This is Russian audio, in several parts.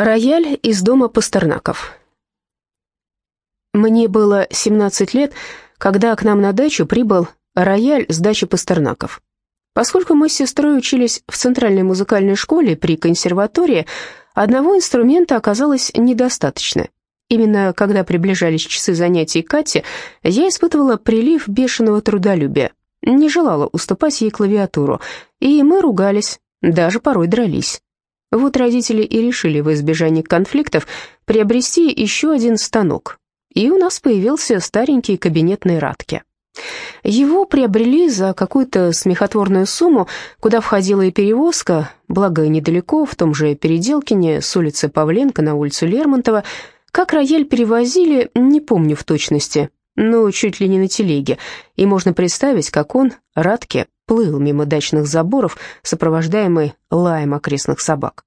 Рояль из дома Пастернаков. Мне было 17 лет, когда к нам на дачу прибыл рояль с дачи Пастернаков. Поскольку мы с сестрой учились в Центральной музыкальной школе при консерватории, одного инструмента оказалось недостаточно. Именно когда приближались часы занятий Кати, я испытывала прилив бешеного трудолюбия, не желала уступать ей клавиатуру, и мы ругались, даже порой дрались. Вот родители и решили в избежании конфликтов приобрести еще один станок. И у нас появился старенький кабинетный Радке. Его приобрели за какую-то смехотворную сумму, куда входила и перевозка, благо недалеко, в том же Переделкине, с улицы Павленко на улицу Лермонтова. Как рояль перевозили, не помню в точности, но чуть ли не на телеге, и можно представить, как он, Радке, плыл мимо дачных заборов, сопровождаемый лаем окрестных собак.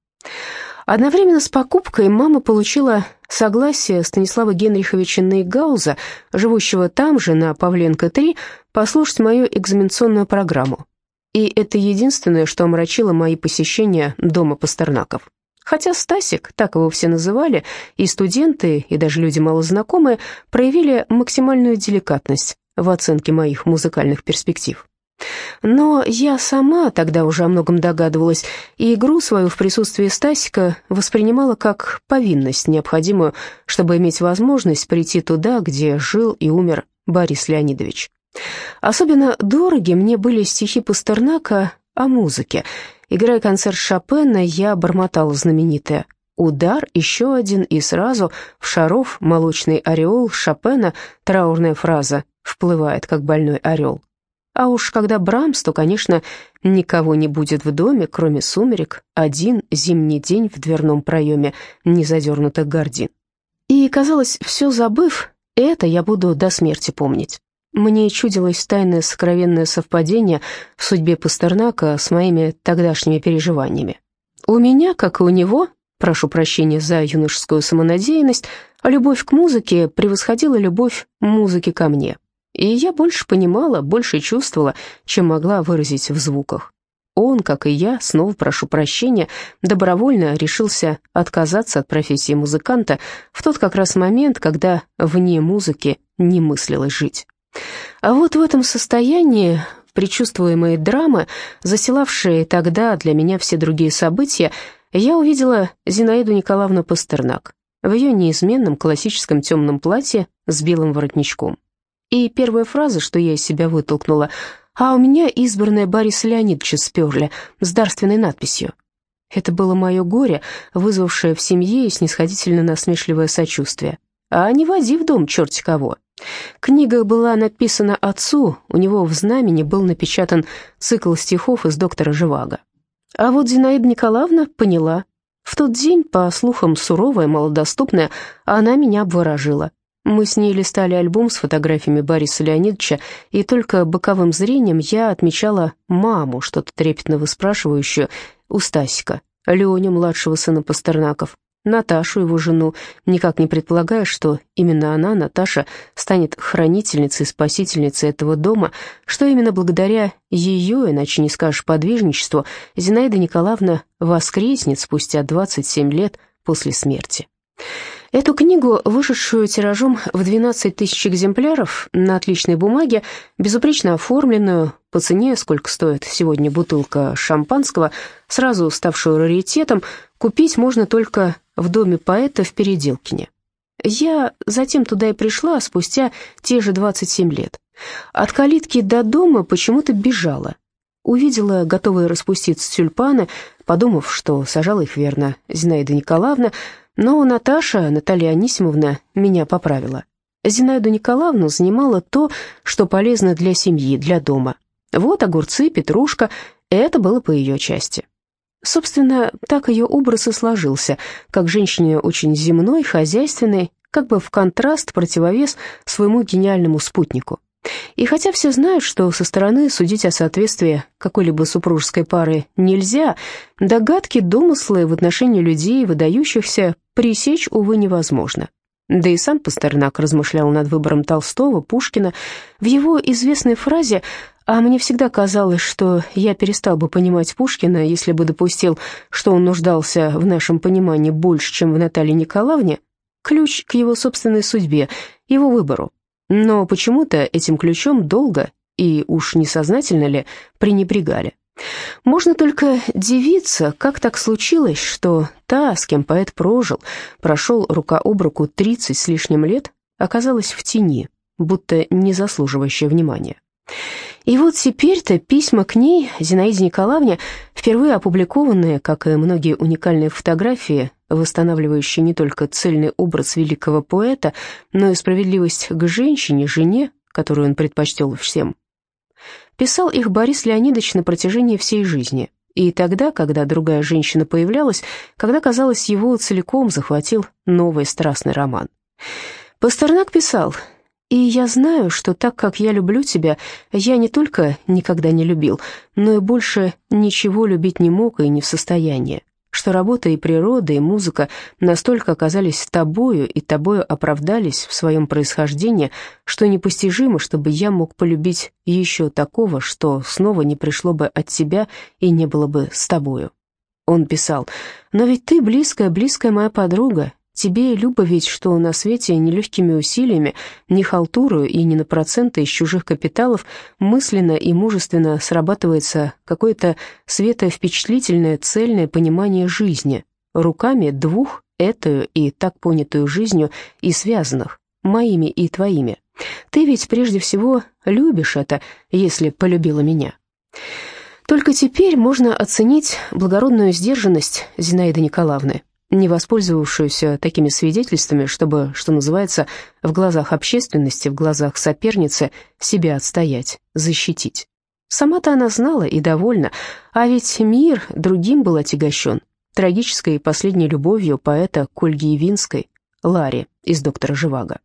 Одновременно с покупкой мама получила согласие Станислава Генриховича Нейгауза, живущего там же, на Павленко-3, послушать мою экзаменационную программу. И это единственное, что омрачило мои посещения дома Пастернаков. Хотя Стасик, так его все называли, и студенты, и даже люди малознакомые, проявили максимальную деликатность в оценке моих музыкальных перспектив. Но я сама тогда уже о многом догадывалась, и игру свою в присутствии Стасика воспринимала как повинность, необходимую, чтобы иметь возможность прийти туда, где жил и умер Борис Леонидович. Особенно дороги мне были стихи Пастернака о музыке. Играя концерт Шопена, я бормотала знаменитое Удар, еще один, и сразу в шаров молочный ореол Шопена, траурная фраза, вплывает, как больной орел. А уж когда Брамс, то, конечно, никого не будет в доме, кроме сумерек, один зимний день в дверном проеме незадернутых гордин. И, казалось, все забыв, это я буду до смерти помнить. Мне чудилось тайное сокровенное совпадение в судьбе Пастернака с моими тогдашними переживаниями. У меня, как и у него, прошу прощения за юношескую самонадеянность, любовь к музыке превосходила любовь музыки ко мне. И я больше понимала, больше чувствовала, чем могла выразить в звуках. Он, как и я, снова прошу прощения, добровольно решился отказаться от профессии музыканта в тот как раз момент, когда вне музыки не мыслилось жить. А вот в этом состоянии предчувствуемые драмы, заселавшие тогда для меня все другие события, я увидела Зинаиду Николаевну Пастернак в ее неизменном классическом темном платье с белым воротничком. И первая фраза, что я из себя вытолкнула, «А у меня избранная Бориса Леонидовича сперли с дарственной надписью». Это было мое горе, вызвавшее в семье снисходительно насмешливое сочувствие. А не води в дом черти кого. Книга была написана отцу, у него в знамени был напечатан цикл стихов из доктора Живаго. А вот Зинаида Николаевна поняла. В тот день, по слухам, суровая, малодоступная, она меня обворожила. Мы с ней листали альбом с фотографиями Бориса Леонидовича, и только боковым зрением я отмечала маму, что-то трепетно выспрашивающую, у Стасика, Леню, младшего сына Пастернаков, Наташу, его жену, никак не предполагая, что именно она, Наташа, станет хранительницей спасительницей этого дома, что именно благодаря ее, иначе не скажешь подвижничеству, Зинаида Николаевна воскреснет спустя 27 лет после смерти. Эту книгу, вышедшую тиражом в 12 тысяч экземпляров, на отличной бумаге, безупречно оформленную, по цене, сколько стоит сегодня бутылка шампанского, сразу ставшую раритетом, купить можно только в доме поэта в Переделкине. Я затем туда и пришла спустя те же 27 лет. От калитки до дома почему-то бежала. Увидела готовые распуститься тюльпаны, подумав, что сажала их верно Зинаида Николаевна, но Наташа, Наталья Анисимовна, меня поправила. Зинаиду Николаевну занимало то, что полезно для семьи, для дома. Вот огурцы, петрушка, это было по ее части. Собственно, так ее образ и сложился, как женщине очень земной, хозяйственной, как бы в контраст, противовес своему гениальному спутнику. И хотя все знают, что со стороны судить о соответствии какой-либо супружеской пары нельзя, догадки, домыслы в отношении людей, выдающихся, пресечь, увы, невозможно. Да и сам Пастернак размышлял над выбором Толстого, Пушкина. В его известной фразе А мне всегда казалось, что я перестал бы понимать Пушкина, если бы допустил, что он нуждался в нашем понимании больше, чем в Наталье Николаевне, ключ к его собственной судьбе, его выбору. Но почему-то этим ключом долго, и уж несознательно ли, пренебрегали. Можно только дивиться, как так случилось, что та, с кем поэт прожил, прошел рука об руку тридцать с лишним лет, оказалась в тени, будто не заслуживающая внимания. И вот теперь-то письма к ней, Зинаиде Николаевне, впервые опубликованные, как и многие уникальные фотографии, восстанавливающие не только цельный образ великого поэта, но и справедливость к женщине, жене, которую он предпочтел всем. Писал их Борис Леонидович на протяжении всей жизни, и тогда, когда другая женщина появлялась, когда, казалось, его целиком захватил новый страстный роман. Пастернак писал и я знаю, что так как я люблю тебя, я не только никогда не любил, но и больше ничего любить не мог и не в состоянии. Что работа и природа, и музыка настолько оказались тобою и тобою оправдались в своем происхождении, что непостижимо, чтобы я мог полюбить еще такого, что снова не пришло бы от тебя и не было бы с тобою. Он писал, «Но ведь ты близкая, близкая моя подруга, Тебе, Люба, ведь что на свете нелегкими усилиями, не халтурую и не на проценты из чужих капиталов мысленно и мужественно срабатывается какое-то световпечатлительное цельное понимание жизни, руками двух эту и так понятую жизнью и связанных, моими и твоими. Ты ведь прежде всего любишь это, если полюбила меня. Только теперь можно оценить благородную сдержанность Зинаиды Николаевны не воспользовавшуюся такими свидетельствами, чтобы, что называется, в глазах общественности, в глазах соперницы себя отстоять, защитить. Сама-то она знала и довольна, а ведь мир другим был отягощен, трагической последней любовью поэта к Ольге Ивинской, Ларе из «Доктора Живаго».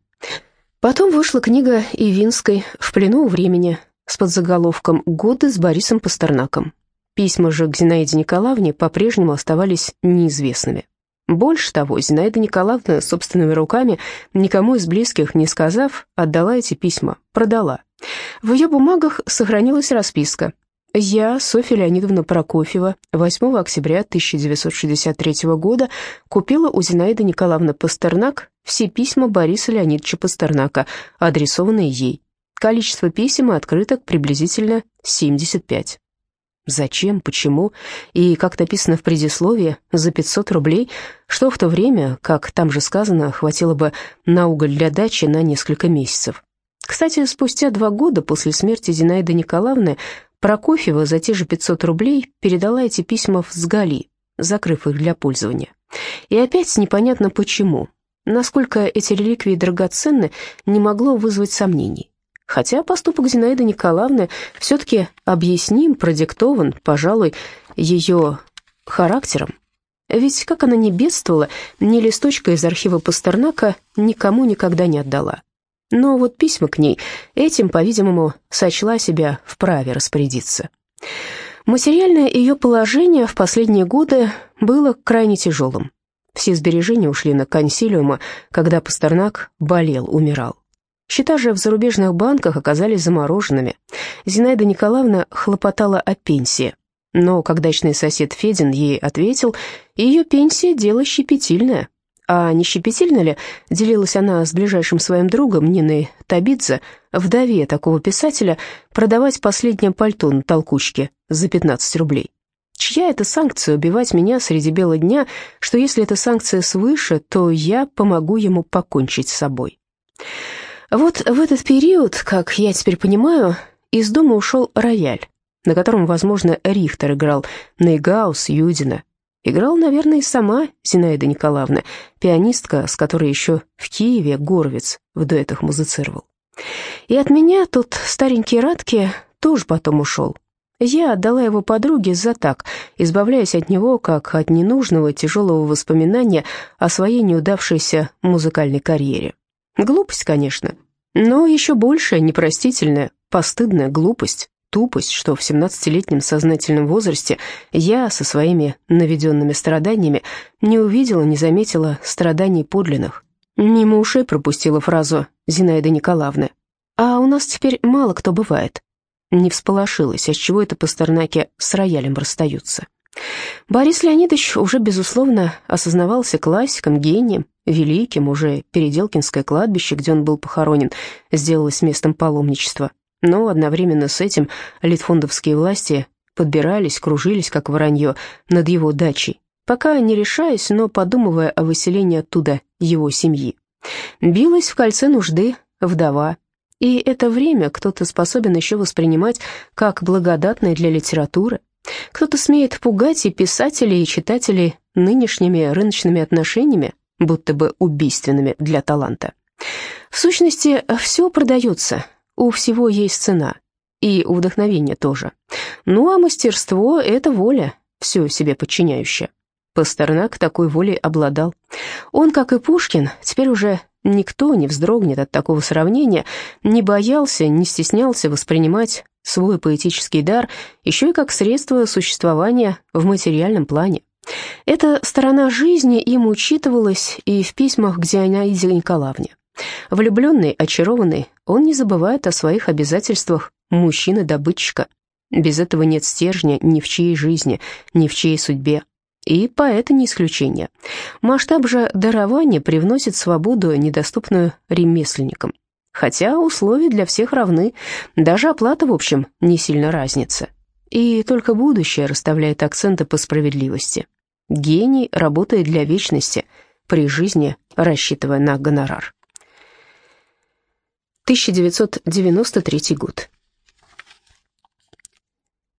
Потом вышла книга Ивинской «В плену у времени» с подзаголовком «Годы с Борисом Пастернаком». Письма же к Зинаиде Николаевне по-прежнему оставались неизвестными. Больше того, Зинаида Николаевна собственными руками, никому из близких не сказав, отдала эти письма, продала. В ее бумагах сохранилась расписка. Я, Софья Леонидовна Прокофьева, 8 октября 1963 года купила у Зинаиды Николаевны Пастернак все письма Бориса Леонидовича Пастернака, адресованные ей. Количество писем и открыток приблизительно 75. Зачем, почему и, как написано в предисловии, за 500 рублей, что в то время, как там же сказано, хватило бы на уголь для дачи на несколько месяцев. Кстати, спустя два года после смерти Зинаиды Николаевны Прокофьева за те же 500 рублей передала эти письма в Сгали, закрыв их для пользования. И опять непонятно почему. Насколько эти реликвии драгоценны, не могло вызвать сомнений. Хотя поступок Зинаиды Николаевны все-таки объясним, продиктован, пожалуй, ее характером. Ведь как она не бедствовала, ни листочка из архива Пастернака никому никогда не отдала. Но вот письма к ней этим, по-видимому, сочла себя вправе распорядиться. Материальное ее положение в последние годы было крайне тяжелым. Все сбережения ушли на консилиума, когда Пастернак болел, умирал. Счета же в зарубежных банках оказались замороженными. Зинаида Николаевна хлопотала о пенсии. Но когда дачный сосед Федин ей ответил, ее пенсия – дело щепетильное. А не щепетильно ли, делилась она с ближайшим своим другом Ниной Табидзе, вдове такого писателя, продавать последнее пальто на толкучке за 15 рублей. Чья это санкция убивать меня среди бела дня, что если эта санкция свыше, то я помогу ему покончить с собой? Вот в этот период, как я теперь понимаю, из дома ушел рояль, на котором, возможно, Рихтер играл, Нейгаус, Юдина. Играл, наверное, и сама Зинаида Николаевна, пианистка, с которой еще в Киеве Горвиц в дуэтах музицировал. И от меня тот старенький Радки тоже потом ушел. Я отдала его подруге за так, избавляясь от него, как от ненужного тяжелого воспоминания о своей неудавшейся музыкальной карьере. Глупость, конечно, но еще большая, непростительная, постыдная глупость, тупость, что в 17-летнем сознательном возрасте я со своими наведенными страданиями не увидела, не заметила страданий подлинных. Мимо ушей пропустила фразу Зинаиды Николаевны. «А у нас теперь мало кто бывает». не всполошилась, а с чего это Пастернаки с роялем расстаются. Борис Леонидович уже, безусловно, осознавался классиком, гением, великим, уже Переделкинское кладбище, где он был похоронен, сделалось местом паломничества. Но одновременно с этим литфондовские власти подбирались, кружились, как воронье, над его дачей, пока не решаясь, но подумывая о выселении оттуда его семьи. Билась в кольце нужды вдова, и это время кто-то способен еще воспринимать как благодатное для литературы, кто-то смеет пугать и писателей, и читателей нынешними рыночными отношениями, будто бы убийственными для таланта. В сущности, все продается, у всего есть цена, и у вдохновения тоже. Ну а мастерство — это воля, все себе подчиняющая. Пастернак такой волей обладал. Он, как и Пушкин, теперь уже никто не вздрогнет от такого сравнения, не боялся, не стеснялся воспринимать свой поэтический дар еще и как средство существования в материальном плане. Эта сторона жизни им учитывалась и в письмах к Зианаиде Николаевне. Влюбленный, очарованный, он не забывает о своих обязательствах мужчины-добытчика. Без этого нет стержня ни в чьей жизни, ни в чьей судьбе. И поэта не исключение. Масштаб же дарования привносит свободу, недоступную ремесленникам. Хотя условия для всех равны, даже оплата, в общем, не сильно разнится. И только будущее расставляет акценты по справедливости. Гений работает для вечности, при жизни рассчитывая на гонорар. 1993 год.